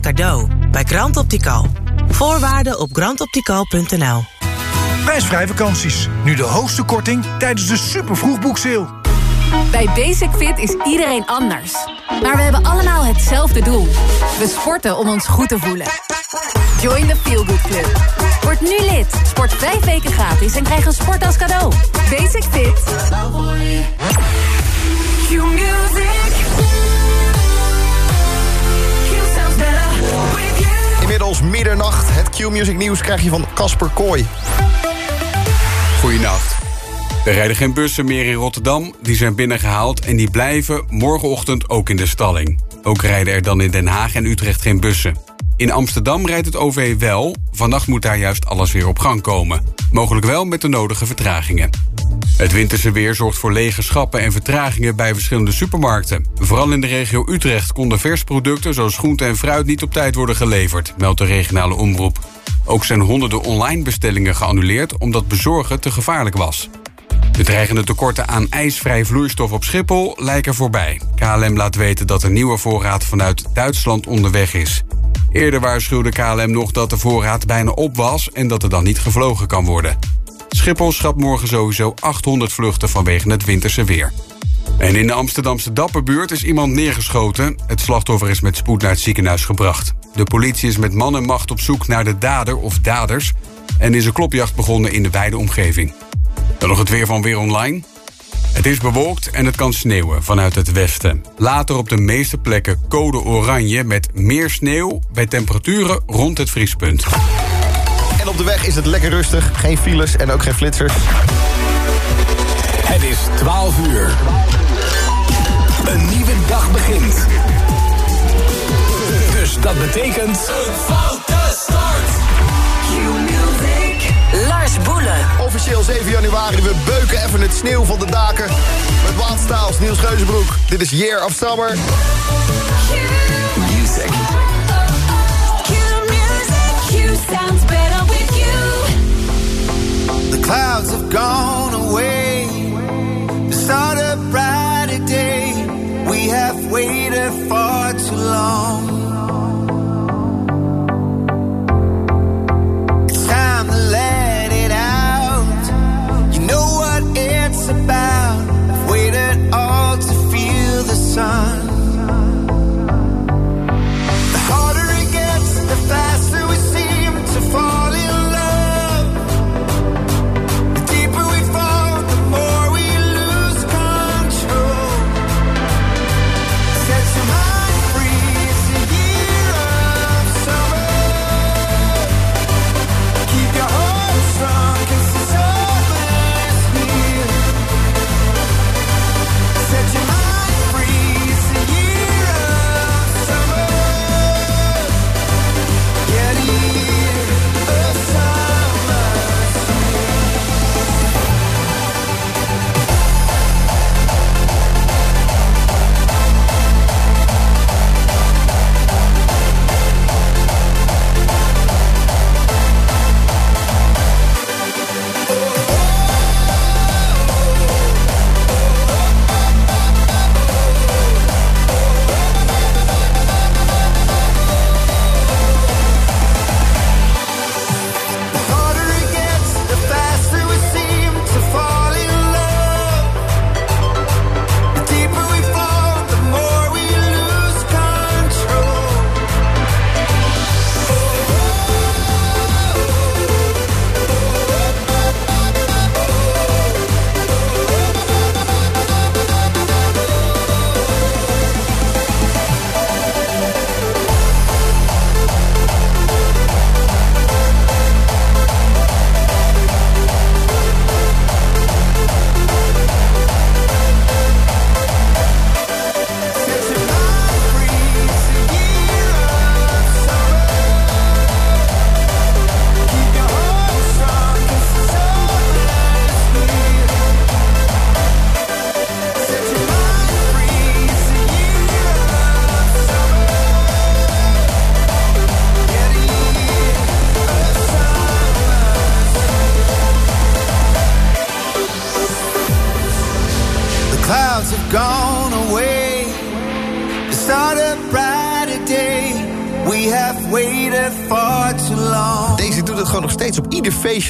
cadeau bij Grand Optical. Voorwaarden op grandoptical.nl. Prijsvrij vakanties. Nu de hoogste korting tijdens de super vroegboekseil. Bij Basic Fit is iedereen anders. Maar we hebben allemaal hetzelfde doel. We sporten om ons goed te voelen. Join the Feel Good Club. Word nu lid. Sport vijf weken gratis en krijg een sport als cadeau. Basic Fit. Middernacht. Het Q-Music nieuws krijg je van Casper Kooi. Goedenacht. Er rijden geen bussen meer in Rotterdam. Die zijn binnengehaald en die blijven morgenochtend ook in de stalling. Ook rijden er dan in Den Haag en Utrecht geen bussen. In Amsterdam rijdt het OV wel. Vannacht moet daar juist alles weer op gang komen. Mogelijk wel met de nodige vertragingen. Het winterse weer zorgt voor lege schappen en vertragingen bij verschillende supermarkten. Vooral in de regio Utrecht konden versproducten zoals groente en fruit niet op tijd worden geleverd, meldt de regionale omroep. Ook zijn honderden online bestellingen geannuleerd omdat bezorgen te gevaarlijk was. De dreigende tekorten aan ijsvrij vloeistof op Schiphol lijken voorbij. KLM laat weten dat een nieuwe voorraad vanuit Duitsland onderweg is. Eerder waarschuwde KLM nog dat de voorraad bijna op was en dat er dan niet gevlogen kan worden. Schiphol schrapt morgen sowieso 800 vluchten vanwege het winterse weer. En in de Amsterdamse Dapperbuurt is iemand neergeschoten. Het slachtoffer is met spoed naar het ziekenhuis gebracht. De politie is met man en macht op zoek naar de dader of daders... en is een klopjacht begonnen in de wijde omgeving. Dan nog het weer van Weer Online. Het is bewolkt en het kan sneeuwen vanuit het westen. Later op de meeste plekken code oranje met meer sneeuw... bij temperaturen rond het vriespunt. En op de weg is het lekker rustig. Geen files en ook geen flitsers. Het is 12 uur. Een nieuwe dag begint. Dus dat betekent... Een foute Lars Boelen. Officieel 7 januari, we beuken even het sneeuw van de daken. Met Waadstaals, Niels Geuzenbroek. Dit is Year of Summer. Music. sounds better with you. The clouds have gone away. The start a brighter day. We have waited far too long.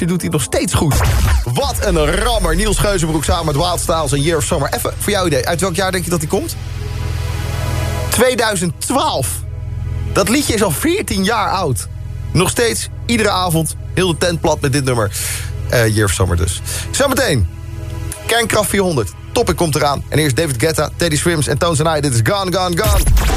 Doet hij nog steeds goed. Wat een rammer. Niels Geuzenbroek samen met Wild Styles en Year of Summer. Even voor jouw idee. Uit welk jaar denk je dat hij komt? 2012. Dat liedje is al 14 jaar oud. Nog steeds, iedere avond, heel de tent plat met dit nummer. Eh Year of Summer dus. Zometeen, Kernkraft 400. Topic komt eraan. En eerst David Guetta, Teddy Swims en Tones and I. Dit is Gone, Gone, Gone.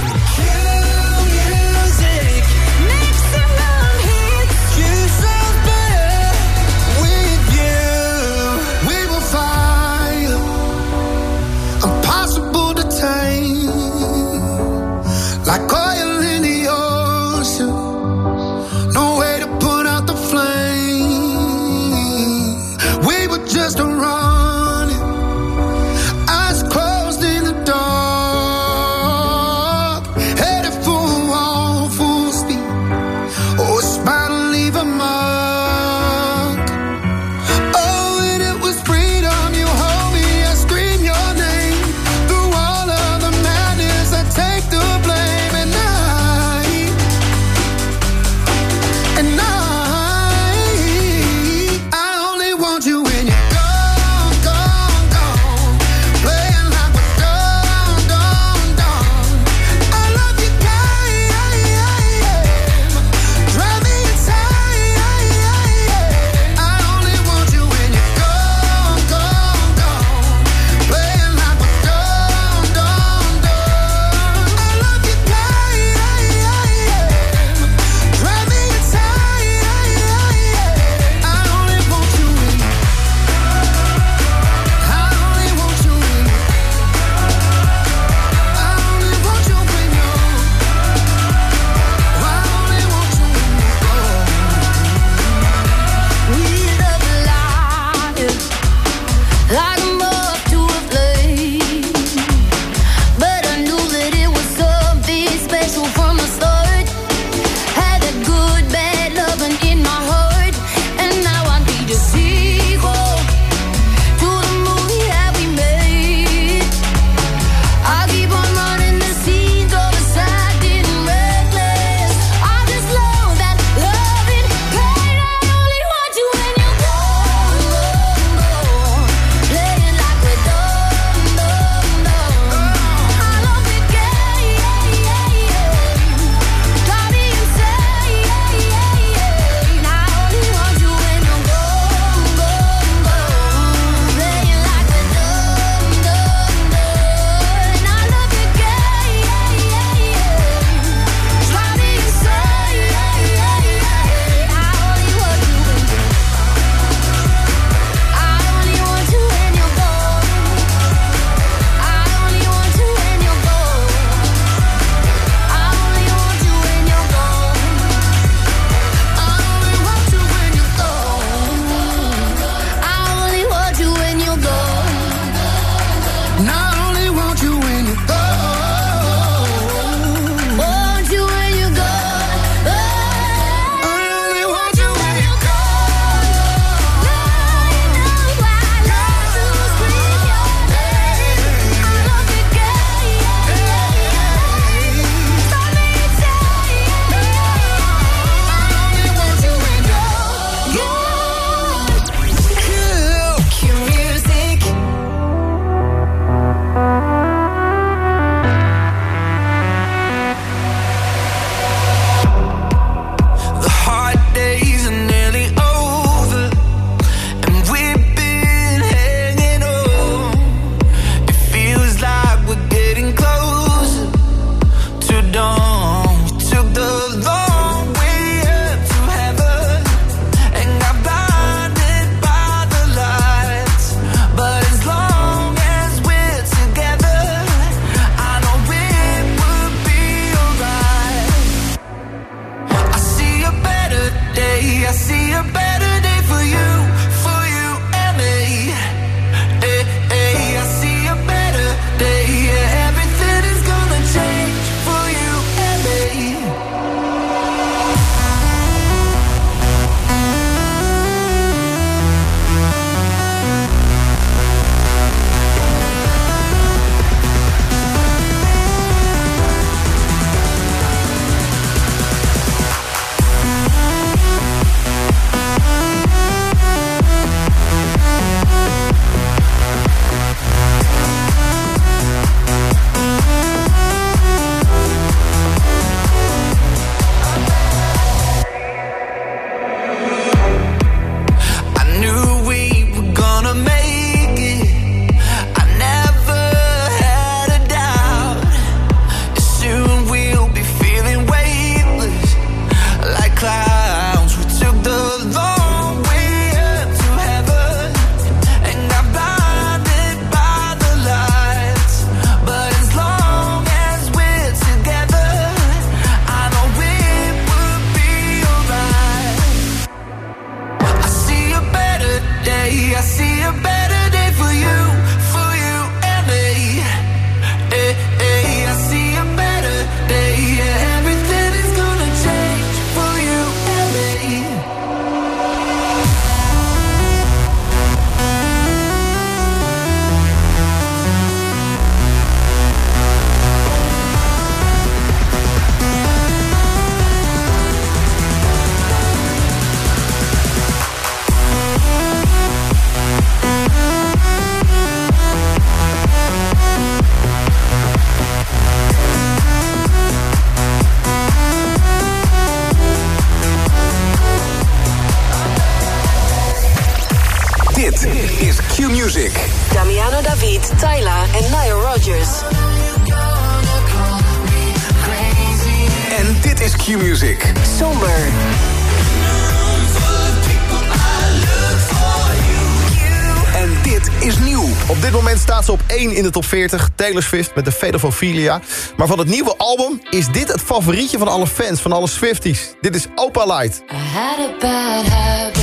1 in de top 40. Taylor Swift met de Fate of Ophelia. Maar van het nieuwe album is dit het favorietje van alle fans, van alle Swifties. Dit is Opa Light. I had a bad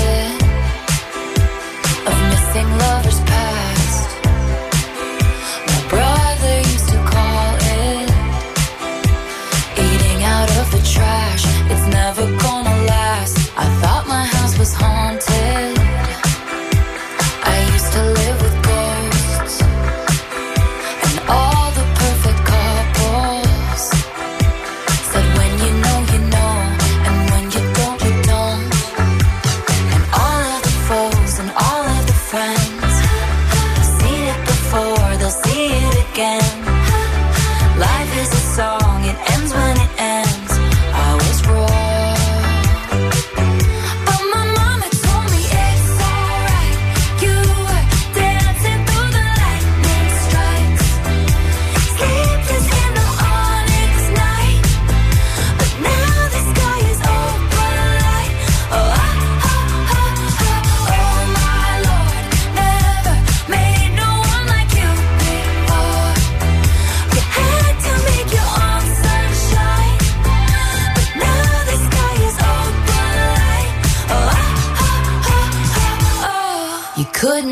of missing lovers past. My brother used to call it eating out of the trash. It's never gonna last. I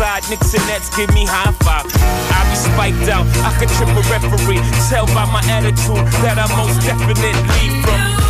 Knicks and Nets give me high five. I be spiked out, I could trip a referee. Tell by my attitude that I most definitely from.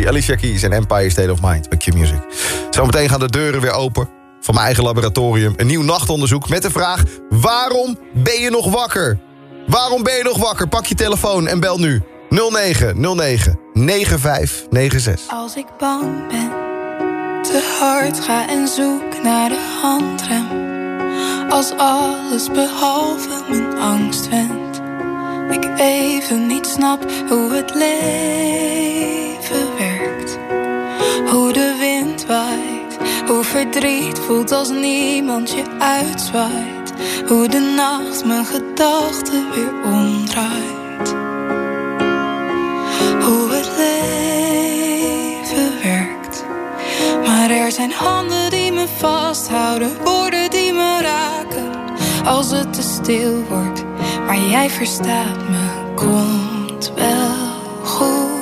Alicia Keys en Empire State of Mind bij Q-Music. Zometeen gaan de deuren weer open van mijn eigen laboratorium. Een nieuw nachtonderzoek met de vraag... waarom ben je nog wakker? Waarom ben je nog wakker? Pak je telefoon en bel nu 0909 9596. Als ik bang ben, te hard ga en zoek naar de handrem. Als alles behalve mijn angst wendt. Ik even niet snap hoe het leven werkt. Hoe de wind waait, hoe verdriet voelt als niemand je uitzwaait. Hoe de nacht mijn gedachten weer omdraait. Hoe het leven werkt. Maar er zijn handen die me vasthouden, woorden die me raken. Als het te stil wordt, maar jij verstaat me, komt wel goed.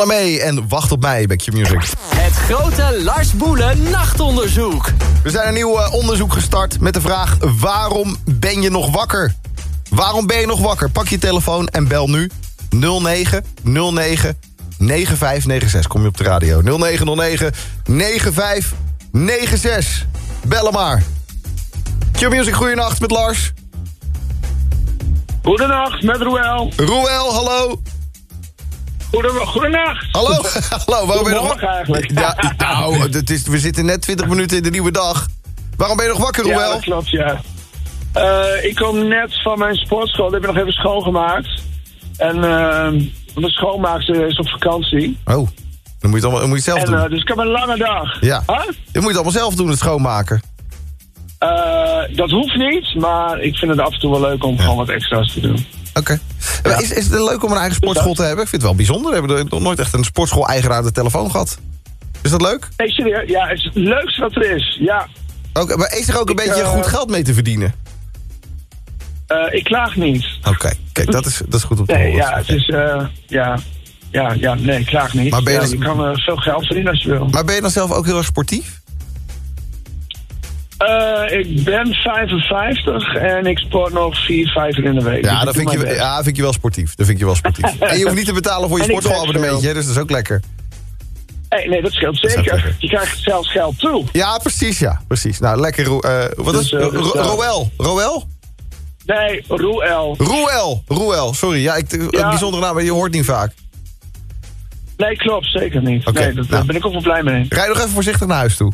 Annemee en Wacht op mij bij Q-Music. Het grote Lars Boelen nachtonderzoek. We zijn een nieuw eh, onderzoek gestart met de vraag... waarom ben je nog wakker? Waarom ben je nog wakker? Pak je telefoon en bel nu 0909 9596. Kom je op de radio. 0909 9596. Bellen maar. Q-Music, goeienacht met Lars. Goedenacht, met Roel. Roel, hallo. Goeden, goedenacht. Hallo, hallo. Waarom ben je nog eigenlijk. Ja, nou, het is, we zitten net 20 minuten in de nieuwe dag. Waarom ben je nog wakker, Roel? Ja, dat klopt, ja. Eh, ik kom net van mijn sportschool. Die heb ik nog even schoongemaakt. En uh, de schoonmaakster is op vakantie. Oh, dan moet je het, allemaal, dan moet je het zelf en, doen. eh, dus ik heb een lange dag. Ja, Huh? dan moet je het allemaal zelf doen, het schoonmaken. Dat hoeft niet, maar ik vind het af en toe wel leuk om gewoon wat extra's te doen. Oké. Is, is het leuk om een eigen sportschool te hebben? Ik vind het wel bijzonder. We hebben nog nooit echt een sportschool-eigenaar aan de telefoon gehad. Is dat leuk? Nee, serieus? Ja, het is het leukste wat er is. Ja. Oké, maar is er ook een Ik, beetje eh, goed geld mee te verdienen? Eh, ik klaag niet. Oké, kijk, dat is, dat is goed om te Nee, horen. ja, het is... eh, ja, ja, ja, nee, ik klaag niet. Maar ben je ja, je kan veel geld verdienen als je wil. Maar ben je dan zelf ook heel erg sportief? Eh, ik ben 55 en ik sport nog 4, 5 uur in de week. Dus Ja, ik dat vind, je, ja, vind je wel sportief. Dat vind je wel sportief. en je hoeft niet te betalen voor je sportschoolabonnementje, dus dat is ook lekker. Hey, nee, dat scheelt Dat zeker. lekker. Je krijgt zelfs geld toe. Ja, precies, ja. Precies. Nou, lekker. Eh, wat Dus, is eh, dus, Ro- Roel? Roel? Nee, Roel. Roel. Roel, sorry. Ja, ik, een Ja. bijzondere naam, maar je hoort niet vaak. Nee, klopt, zeker niet. Oké, nee, daar nou. ben ik ook wel blij mee. Rijd nog even voorzichtig naar huis toe.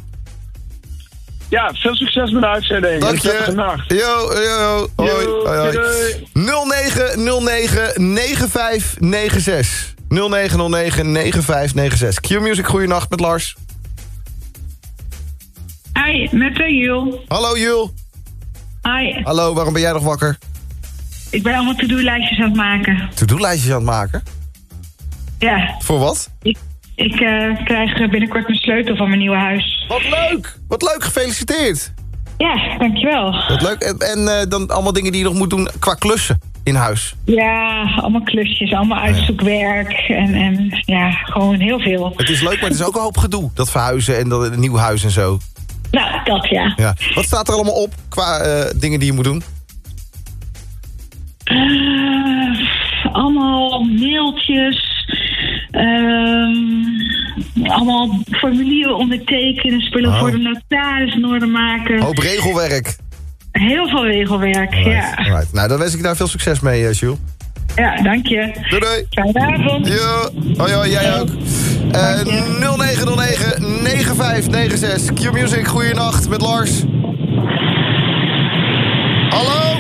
Ja, veel succes met de uitzending. Dank je. nacht. Yo, yo, yo. Hoi, Yo, hoi, hoi. doei, 0909 9596. 0909 9596. Q-Music, goeienacht met Lars. Hi, met de Jul. Hallo Jul. Hi, Hallo, waarom ben jij nog wakker? ik ben allemaal to-do-lijstjes aan het maken. To-do-lijstjes aan het maken? Ja, Voor wat? ik, ik eh, krijg binnenkort een sleutel van mijn nieuwe huis. Wat leuk! Wat leuk, gefeliciteerd. Ja, dankjewel. Wat leuk. En, en eh, dan allemaal dingen die je nog moet doen qua klussen in huis. Ja, allemaal klusjes, allemaal uitzoekwerk en, en ja, gewoon heel veel. Het is leuk, maar het is ook een hoop gedoe. Dat verhuizen en dat een nieuw huis en zo. Nou, dat ja. Ja. Wat staat er allemaal op qua eh, dingen die je moet doen? Eh, allemaal mailtjes, ehm, allemaal formulieren ondertekenen, spullen Oh. voor de notaris in orde maken. Hoop regelwerk. Heel veel regelwerk, ja. Nou, dan wens ik daar veel succes mee, eh, Jules. Ja, dank je. Doei doei. Fijne avond. Ja, hoi hoi, jij ook. Eh 0909 9596. Q-Music, goeienacht met Lars. Hallo?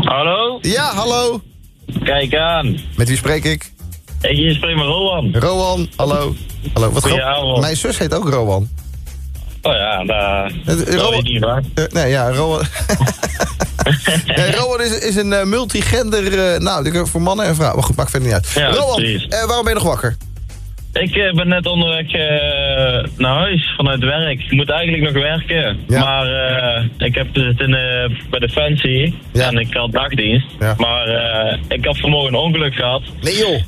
Hallo? Ja, hallo. Kijk aan. Met wie spreek ik? Ik hier spreek met Rowan. Rowan, hallo. Hallo, wat grappig. Mijn zus heet ook Rowan. Oh ja, daar Rowan- niet waar. Eh, nee, ja, Rowan... nee, Rowan is, is een eh, multigender... eh, nou, voor mannen en vrouwen. Maar goed, maakt verder niet uit. Ja, Rowan, waarom ben je nog wakker? Ik eh, ben net onderweg eh, naar huis vanuit werk. Ik moet eigenlijk nog werken. Maar eh, ik heb dus in, bij Defensie en ik had dagdienst. Maar ik had vanmorgen een ongeluk gehad. Nee joh.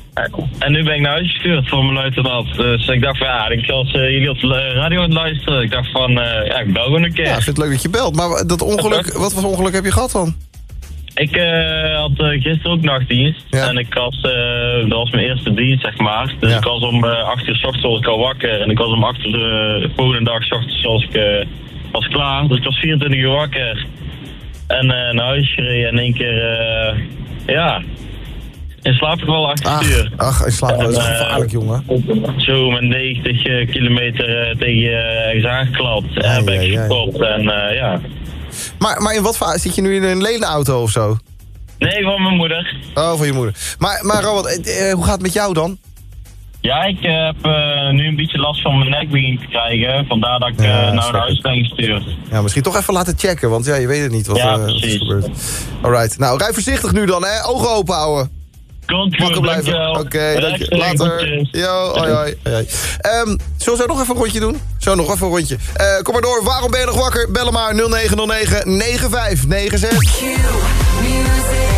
En nu ben ik naar huis gestuurd voor mijn luitenant. Dus ik dacht van ja, ik was jullie op de radio aan het luisteren. Ik dacht van ja, ik bel gewoon een keer. Ja, ik vind het leuk dat je belt. Maar dat ongeluk, wat voor ongeluk heb je gehad dan? Ik eh, had eh, gisteren ook nachtdienst. En ik was, eh, dat was mijn eerste dienst, zeg maar. Dus ik was om eh 8 uur s ochtends was ik al wakker. En ik was om 8 uur de volgende dag s ochtends was ik, was klaar. Dus ik was 24 uur wakker. En naar huis gereden. En in één keer, ja, in slaap ik wel 8 uur. Ach, in slaap is gevaarlijk, jongen. Zo met 90 eh, kilometer tegen je ergens aangeklapt. En ben ik gekopt. En ja. Maar, maar in wat voor... Zit je nu in een lenenauto of zo? Nee, van mijn moeder. Oh, van je moeder. Maar, maar Robert, eh, eh, hoe gaat het met jou dan? Ja, ik heb eh, nu een beetje last van mijn nek begin te krijgen. Vandaar dat ik Ja, naar huis ben gestuurd. Ja, misschien toch even laten checken, want ja, je weet het niet wat, Ja, wat er is gebeurd. Alright, nou, rij voorzichtig nu dan, hè. Ogen open houden. Komt Wakker blijven. Oké, dankjewel. dank je. Rechtstreeks, Later. Yo, hoi, hoi. Ehm, zullen we zo nog even een rondje doen? Zo, nog even een rondje. Eh, kom maar door. Waarom ben je nog wakker? Bel hem maar 0909 9596. Maximum hits.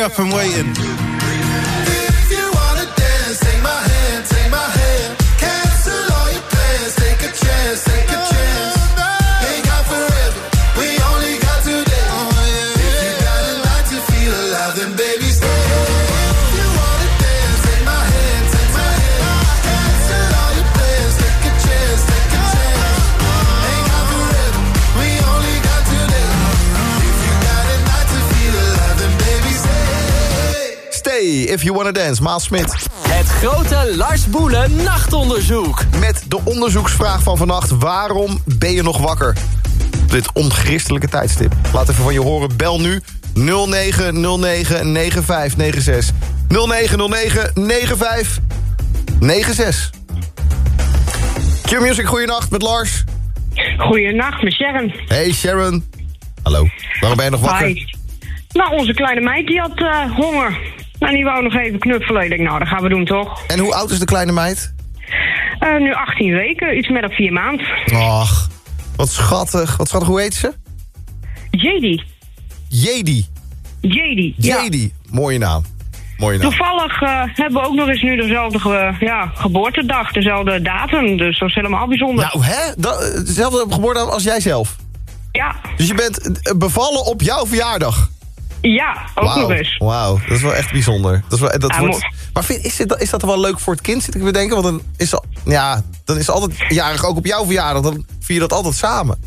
Up, I'm waiting. If you wanna dance. Maal Smit. Het grote Lars Boelen nachtonderzoek. Met de onderzoeksvraag van vannacht. Waarom ben je nog wakker? Op dit onchristelijke tijdstip. Laat even van je horen. Bel nu 0909 9596. 0909 9596. Q-Music, goeienacht met Lars. Goeienacht, met Sharon. Hey Sharon. Hallo. Waarom ben je nog wakker? Hi. Nou, onze kleine meid die had eh, honger. Nou, die wou nog even knuffelen. Ik denk, nou, dat gaan we doen toch? En hoe oud is de kleine meid? Eh, nu 18 weken, iets meer dan 4 maanden. Ach, wat schattig. Wat schattig, hoe heet ze? Jedi. JD, ja. Jedi. Mooie naam. Mooie naam. Toevallig eh, hebben we ook nog eens nu dezelfde ja, geboortedag, dezelfde datum. Dus dat is helemaal bijzonder. Nou, hè? Dat, dezelfde geboorte als jij zelf? Ja. Dus je bent eh, bevallen op jouw verjaardag? Ja, ook Wauw. nog eens. Wauw, dat is wel echt bijzonder. Dat is wel, dat wordt, maar vind, is, dit, is dat wel leuk voor het kind, zit ik weer denken? Want dan is, ja, dan is altijd jarig ook op jouw verjaardag. Dan vier je dat altijd samen.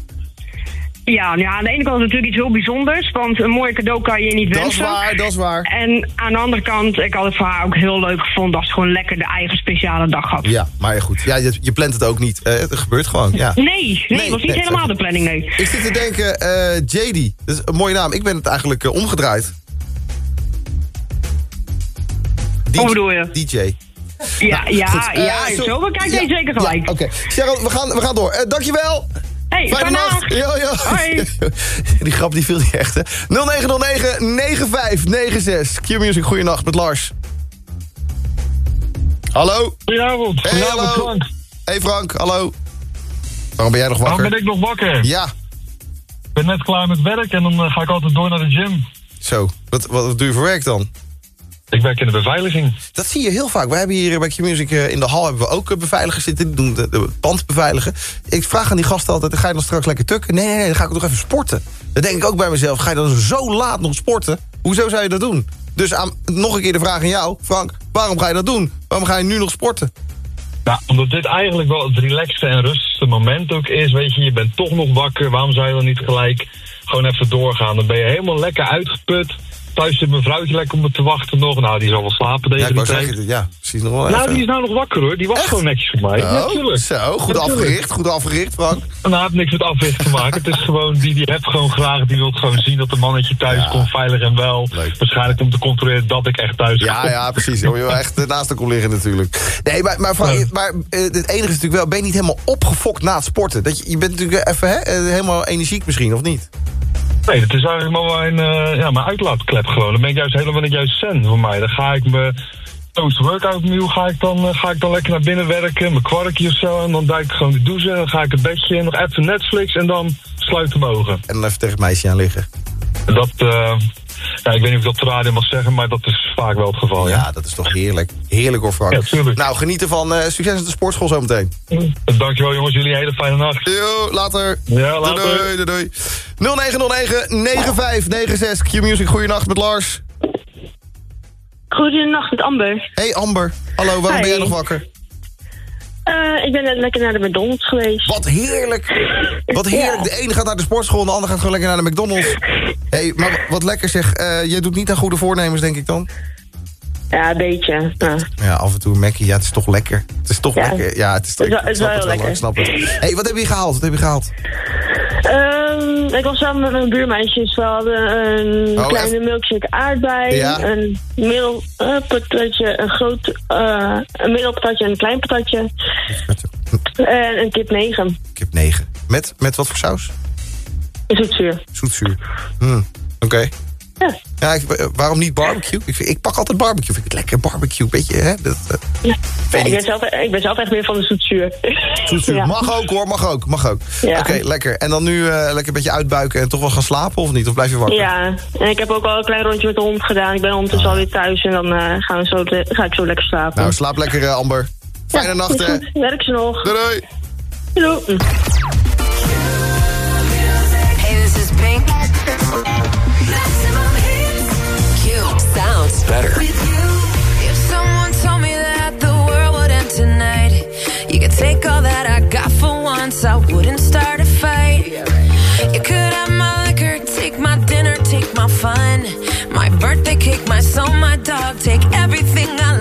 Ja, nou ja, aan de ene kant is het natuurlijk iets heel bijzonders, want een mooi cadeau kan je niet Dat is wensen. waar, dat is waar. En aan de andere kant, ik had het voor haar ook heel leuk gevonden als ze gewoon lekker de eigen speciale dag had. Ja, maar ja, goed. Ja, je, je plant het ook niet. Eh, het gebeurt gewoon, ja. Nee, nee, was niet helemaal de planning, nee. Ik zit te denken, eh JD, dat is een mooie naam. Ik ben het eigenlijk eh, omgedraaid. Hoe bedoel je? DJ. Ja, ja, Goed, eh, ja, zo- bekijk ja, je zeker gelijk. ja, Oké, Cheryl, we gaan, we gaan door. Dankjewel. Hey, Fijne fijne nacht. nacht. Yo, yo. Hoi. Die grap die viel niet echt, hè. 0909 9596. Q-Music, goeienacht met Lars. Hallo. Goedenavond. Hey, Goedenavond, hallo. Frank. Hey Frank, hallo. Waarom ben jij nog wakker? Waarom ben ik nog wakker? Ja. Ik ben net klaar met werk en dan eh, ga ik altijd door naar de gym. Zo. Zo, wat, wat, wat doe je voor werk dan? Ik werk in de beveiliging. Dat zie je heel vaak. We hebben hier bij Q-Music eh, in de hal hebben we ook eh, beveiligers zitten. Die doen de, de pand beveiligen. Ik vraag aan die gasten altijd, ga je dan straks lekker tukken? Nee, nee, nee, dan ga ik nog even sporten. Dan denk ik ook bij mezelf, ga je dan zo laat nog sporten? Hoezo zou je dat doen? Dus aan, nog een keer de vraag aan jou, Frank. Waarom ga je dat doen? Waarom ga je nu nog sporten? Nou, omdat dit eigenlijk wel het relaxste en rustigste moment ook is. Weet je, je bent toch nog wakker. Waarom zou je dan niet gelijk gewoon even doorgaan? Dan ben je helemaal lekker uitgeput. Thuis zit mijn vrouwtje lekker op me te wachten nog. Nou, die zal wel slapen deze Ja, ik zeggen, ja, precies nog wel Nou, even. die is nou nog wakker hoor. Die wacht gewoon netjes voor mij. Oh, Ja, tuurlijk. zo, goed Ja, afgericht, goed afgericht, Frank. Nou, het heeft niks met africhten te maken. Het is gewoon, die, die heeft gewoon graag, die wil gewoon zien dat een mannetje thuis komt, veilig en wel. Waarschijnlijk om te controleren dat ik echt thuis Ja, kom. ja, precies. Moet je wel echt eh, naast de kon liggen natuurlijk. Nee, maar, maar, Frank, maar eh, het enige is natuurlijk wel... ben je niet helemaal opgefokt na het sporten? Dat je, je bent natuurlijk even hè, eh, helemaal energiek misschien, of niet? Nee, het is eigenlijk maar mijn, eh, ja, mijn uitlaatklep gewoon. Dan ben ik juist helemaal niet juist zen voor mij. Dan ga ik me post-workout meal ga ik, dan, eh, ga ik dan lekker naar binnen werken. Mijn kwarkje of zo. En dan duik ik gewoon de douche. En dan ga ik het bedje in. Nog even Netflix. En dan sluit mijn ogen. En dan even tegen het meisje aan liggen. Dat, eh, ja, ik weet niet of ik dat de radio mag zeggen. Maar dat is vaak wel het geval. Ja, Ja, dat is toch heerlijk. Heerlijk hoor, Frank. Ja, tuurlijk. Nou, genieten van eh, succes in de sportschool zometeen. Dankjewel jongens. Jullie een hele fijne nacht. Yo, later. Ja, later. Doei, doei, doei. 0909-9596. Q-Music, goeienacht met Lars. Goedenacht met Amber. Hey Amber. Hallo, waarom ben jij nog wakker? Eh, ik ben net lekker naar de McDonald's geweest. Wat heerlijk. Wat heerlijk. De ene gaat naar de sportschool en de ander gaat gewoon lekker naar de McDonald's. hey, maar wat lekker zeg. eh jij doet niet aan goede voornemens, denk ik dan? Ja, een beetje. Ja. Ja, af en toe Mackie. Ja, het is toch lekker. Het is toch Ja. lekker. Ja, het is toch Het is wel- het is ik wel snap het. hey, wat heb je gehaald? Wat heb je gehaald? Ehm, ik was samen met mijn buurmeisjes. We hadden een Oh, kleine milkshake aardbei, Ja. een middel eh, patatje, een groot, eh, een middelpatatje en een klein patatje. En een kip 9. Kip 9. Met, met wat voor saus? Zoetzuur. Zoetzuur. Hmm, Oké. Ja, ik, eh, waarom niet barbecue? Ik, pak altijd barbecue. Vind ik het lekker barbecue. Beetje, hè? Dat, eh, Ja, Weet ik, ben zelf, ik ben zelf echt meer van de zoetzuur. zoetzuur. Ja. Mag ook hoor, mag ook. Mag ook. Ja. Oké, lekker. En dan nu eh, lekker een beetje uitbuiken en toch wel gaan slapen of niet? Of blijf je wakker? Ja, en ik heb ook al een klein rondje met de hond gedaan. Ik ben ondertussen alweer thuis en dan eh, gaan we zo, ga ik zo lekker slapen. Nou, slaap lekker Amber. Fijne Ja, nacht hè. Werk ze nog. Doei doei. Doei. Hey, this is Pink. My soul, my dog, take everything I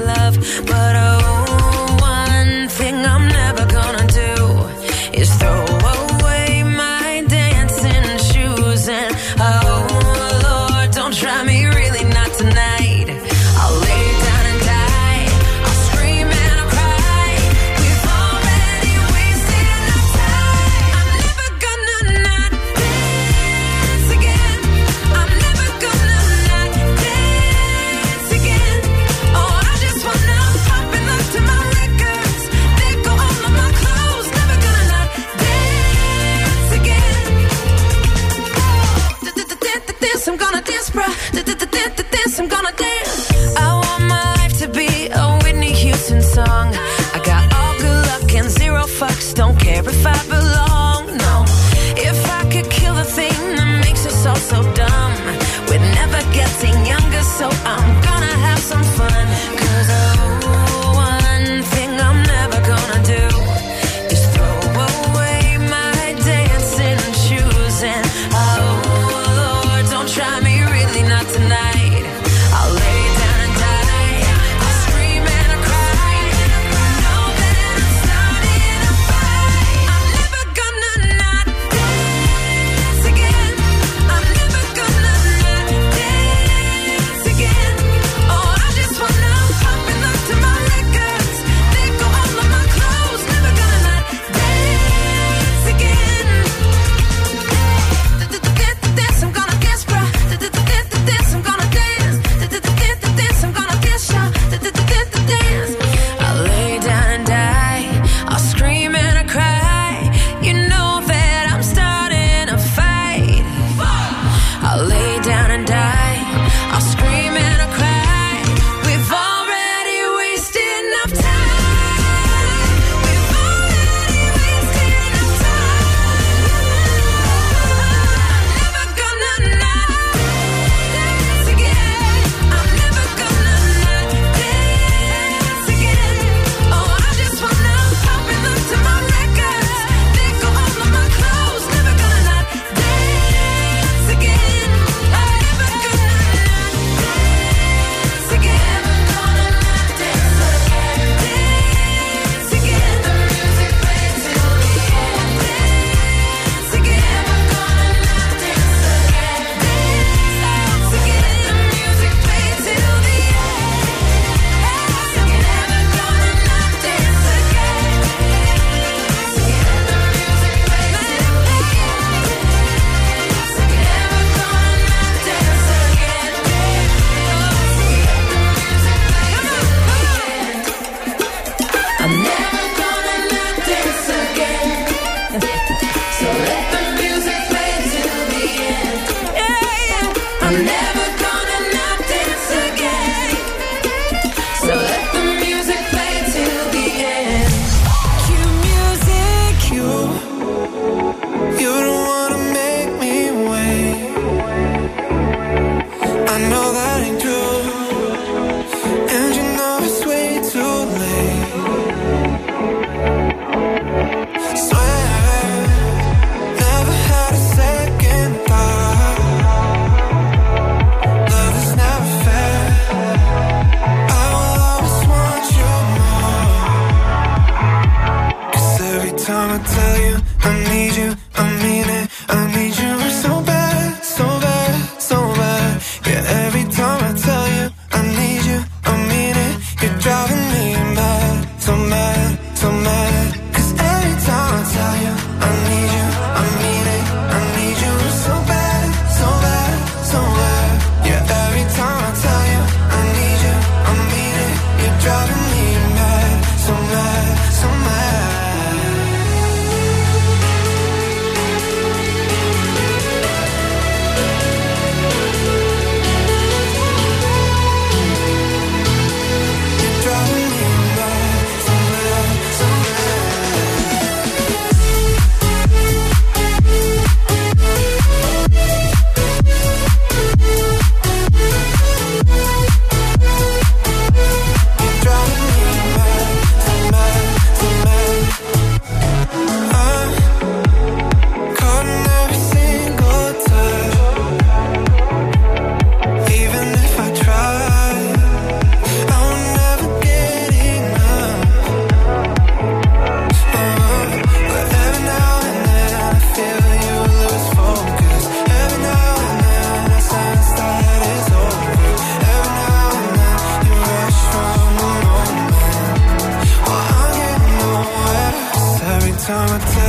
time I tell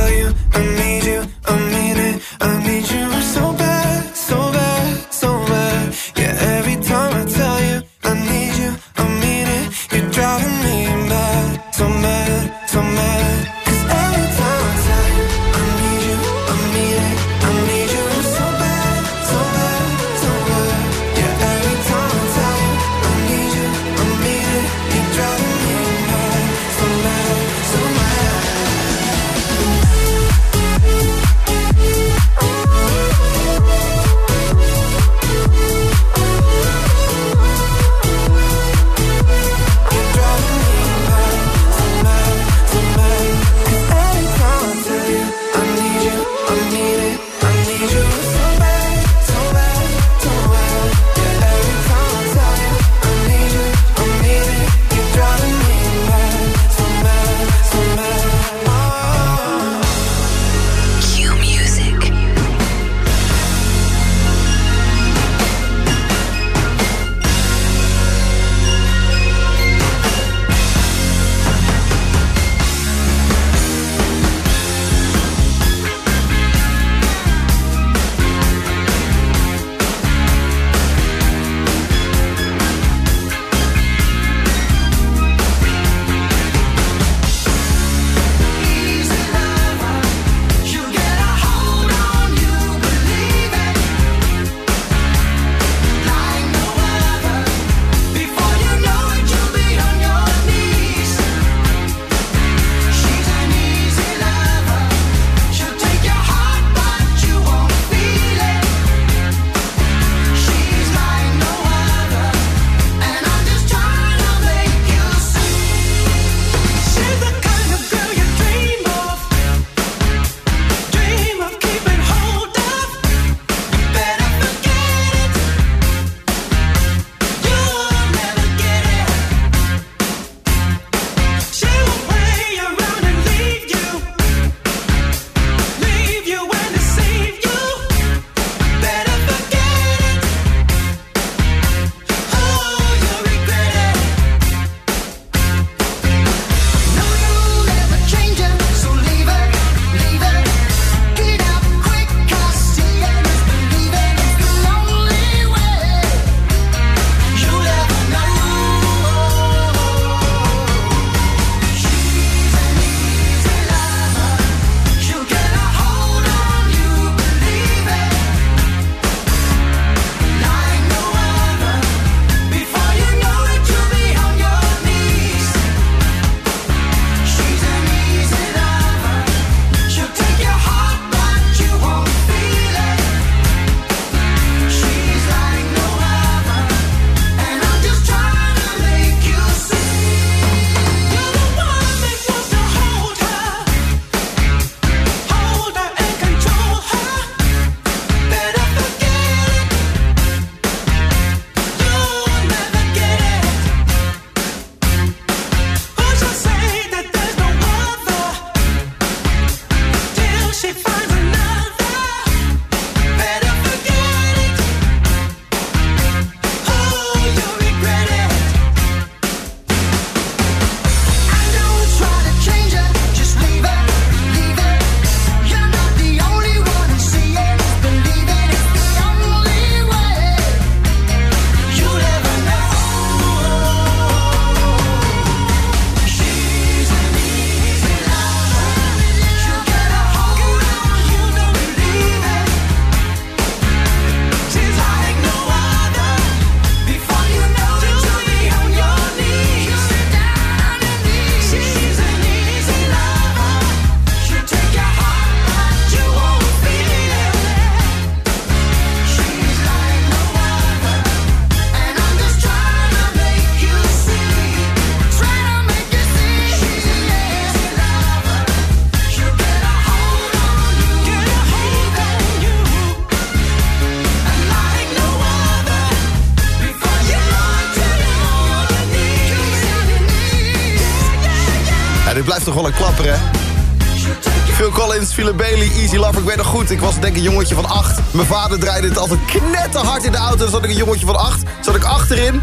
Easy Lover. Ik weet nog goed, ik was denk ik een jongetje van acht. Mijn vader draaide het altijd knetterhard in de auto. Dan zat ik een jongetje van acht. Zat ik achterin.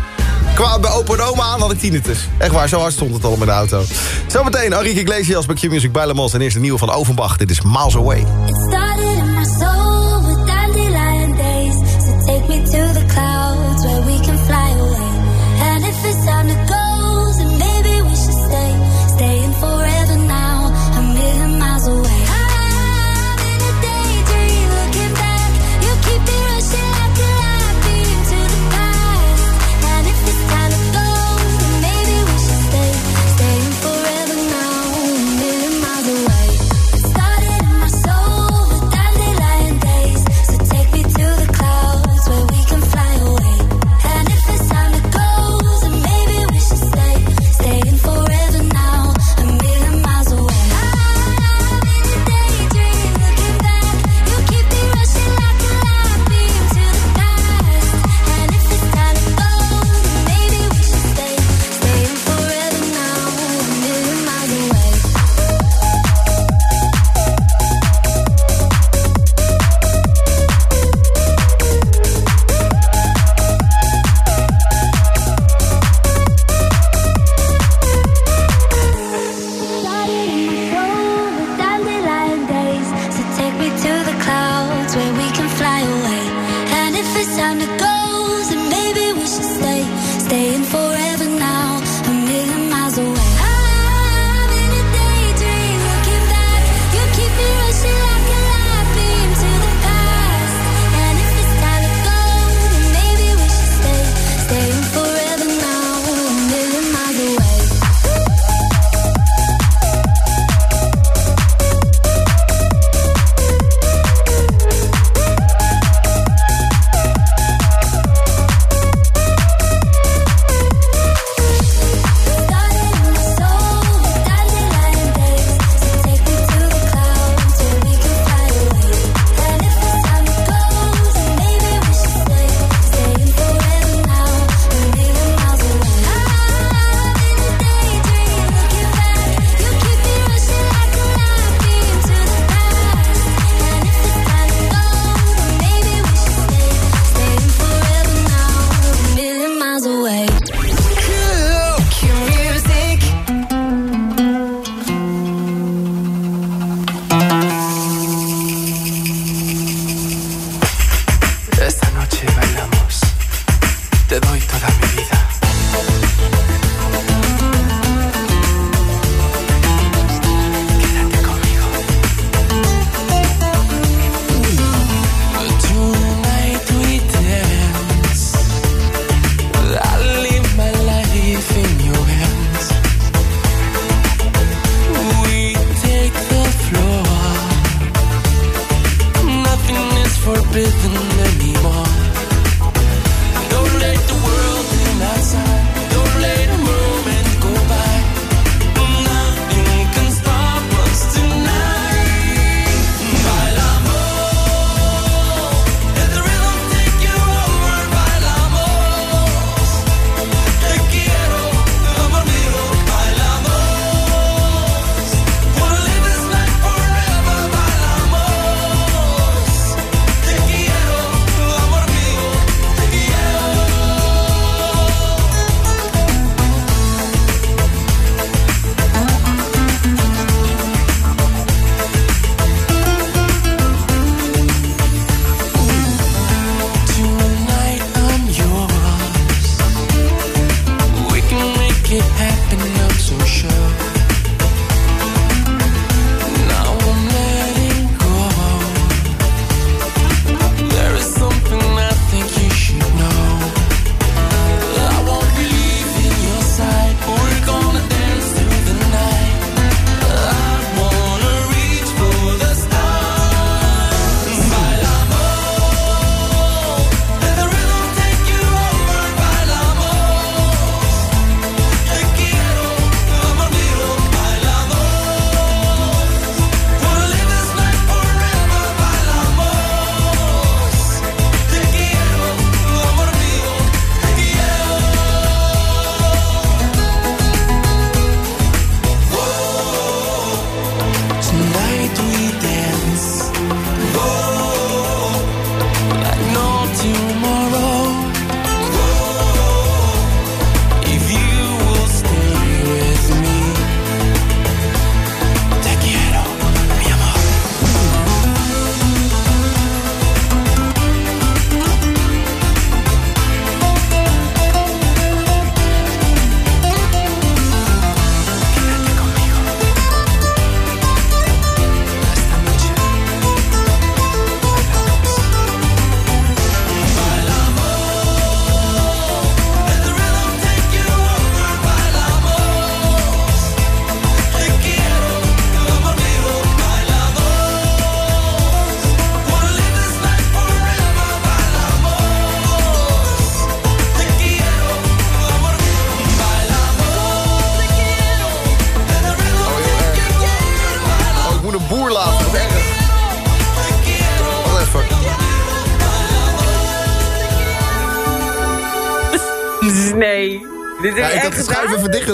Kwamen bij opa en oma aan, had ik tinnitus. Echt waar, zo hard stond het allemaal in de auto. Zometeen Arik Iglesias bij Q-Music bij Lemans. En eerst nieuwe van Overbach. Dit is Miles Away. It started in my soul with days. So take me to the.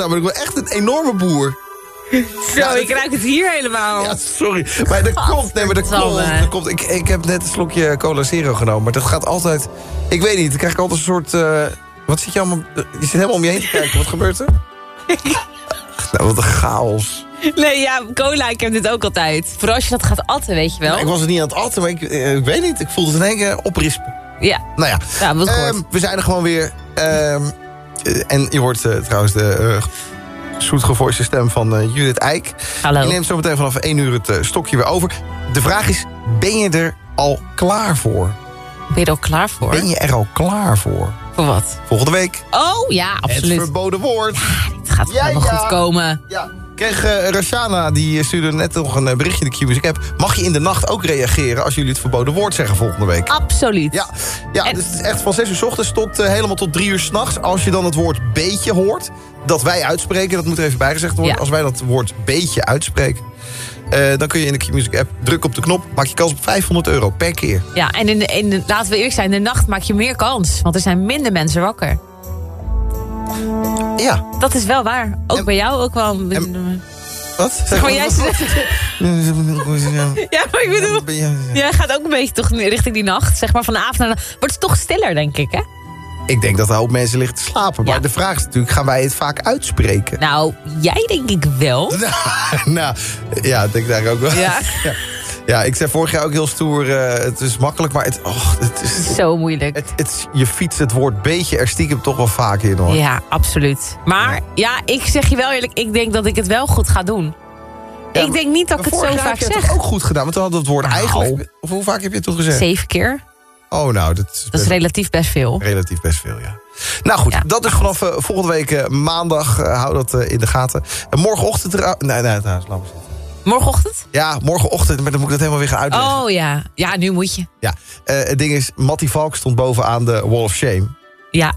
Maar ik ben echt een enorme boer. Zo, Ja, ik ruik het hier helemaal. Ja, sorry. Maar dat komt, nee, maar dat komt. Dat komt ik, ik heb net een slokje Cola Zero genomen, maar dat gaat altijd... Ik weet niet, dan krijg ik altijd een soort... eh, wat zit je allemaal... Je zit helemaal om je heen te kijken, wat gebeurt er? nou, wat een chaos. Nee, ja, cola, ik heb dit ook altijd. Vooral als je dat gaat atten, weet je wel. Nou, ik was er niet aan het atten, maar ik, eh, ik weet niet. Ik voelde het in één keer oprispen. Ja. Nou ja, Ja, Ehm, we zijn er gewoon weer. Ehm, eh, en je hoort eh, trouwens de eh zoetgevoiste stem van eh, Judith Eijk. Hallo. Die neemt zo meteen vanaf 1 uur het eh, stokje weer over. De vraag is, ben je er al klaar voor? Ben je er al klaar voor? Ben je er al klaar voor? Voor wat? Volgende week. Oh, ja, Het absoluut. verboden woord. Het gaat Ja, helemaal ja. goed komen. Ja. Kreeg eh Rashana, die stuurde net nog een eh, berichtje in de Q-Music app. Mag je in de nacht ook reageren als jullie het verboden woord zeggen volgende week? Absoluut. Ja, ja dus het is echt van 6 uur s ochtends tot eh, helemaal tot 3 uur s'nachts. Als je dan het woord beetje hoort, dat wij uitspreken, dat moet er even bijgezegd worden. Ja. Als wij dat woord beetje uitspreken, dan kun je in de Q-Music app drukken op de knop. Maak je kans op 500 euro per keer. Ja, en in de, in de- laten we eerlijk zijn, in de nacht maak je meer kans. Want er zijn minder mensen wakker. Ja. Dat is wel waar. Ook bij jou, ook wel. Wat? Zeg maar, jij... Ja, maar ik bedoel... Jij gaat ook een beetje toch richting die nacht. Zeg maar van de avond naar de... Wordt het toch stiller, denk ik, hè? Ik denk dat een hoop mensen liggen te slapen. Maar de vraag is natuurlijk, gaan wij het vaak uitspreken? Nou, jij denk ik wel. nou, ja, ik denk daar ook wel. Ja. ja. Ja, ik zei vorig jaar ook heel stoer, eh, het is makkelijk, maar het, oh, het is... Zo moeilijk. Het, het, je fietst het woord beetje er stiekem toch wel vaak in, hoor. Ja, absoluut. Maar ja. ik zeg je wel eerlijk, ik denk dat ik het wel goed ga doen. ik denk niet dat ik het zo vaak heb je het zeg. ook goed gedaan, want toen hadden we het woord Nou. eigenlijk... Of hoe vaak heb je het toen gezegd? Zeven keer. Oh, nou, dat is, Dat is relatief best veel. relatief best veel, ja. Nou goed, dat is vanaf eh, volgende week eh, maandag. Hou dat in de gaten. En morgenochtend... er- Nee, nee, trouwens, laat maar zitten. Morgenochtend? Ja, morgenochtend, maar dan moet ik dat helemaal weer gaan uitleggen. Oh ja. Ja, nu moet je. Ja, eh, het ding is, Matty Valk stond bovenaan de Wall of Shame. Ja.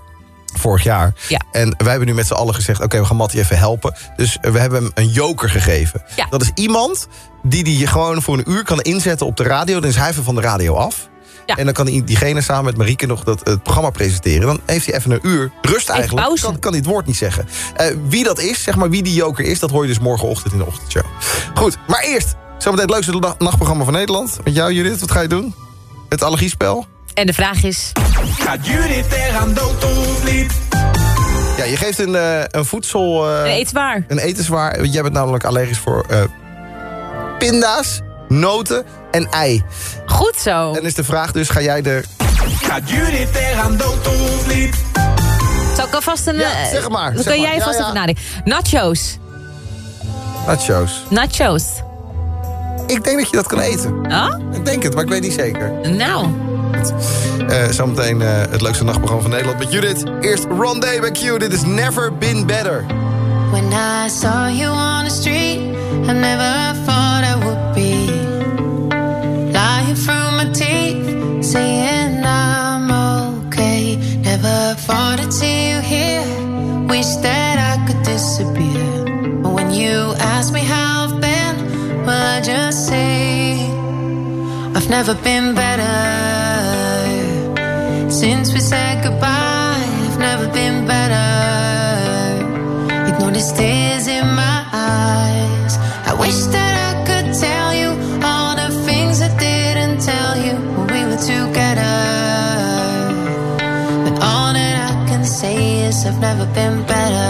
Vorig jaar. Ja. En wij hebben nu met z'n allen gezegd... oké, we gaan Matty even helpen. Dus we hebben hem een joker gegeven. Ja. Dat is iemand die die je gewoon voor een uur kan inzetten op de radio. Dan is hij even van de radio af. Ja. En dan kan die- diegene samen met Marieke nog dat, het programma presenteren. Dan heeft hij even een uur rust eigenlijk. pauze. Kan, kan hij het woord niet zeggen. Eh, wie dat is, zeg maar wie die joker is... dat hoor je dus morgenochtend in de ochtendshow. Goed, maar eerst... Zometeen het leukste na- nachtprogramma van Nederland. Met jou, Judith, wat ga je doen? Het allergiespel? En de vraag is... Gaat Judith er aan dood of niet? Ja, je geeft een, eh, een voedsel... eh, Een etenswaar. Een etenswaar. Jij bent namelijk allergisch voor eh, pinda's, noten en ei. Goed zo. En is de vraag dus, ga jij er... Gaat Judith er aan dood of niet? Zal ik alvast een... Ja, eh, zeg maar, Dan zeg kan maar. jij Ja, vast ja. even nadenken. Nachos. Nachos. Nachos. Ik denk dat je dat kan eten. Ah? Ik denk het, maar ik weet niet zeker. Nou. Eh, zometeen eh, het leukste nachtprogramma van Nederland met Judith. Eerst Ron Day bij Q. Dit is Never Been Better. When I saw you on the street, I never thought That I could disappear. But when you ask me how I've been, well, I just say I've never been better. Since we said goodbye, say is I've never been better.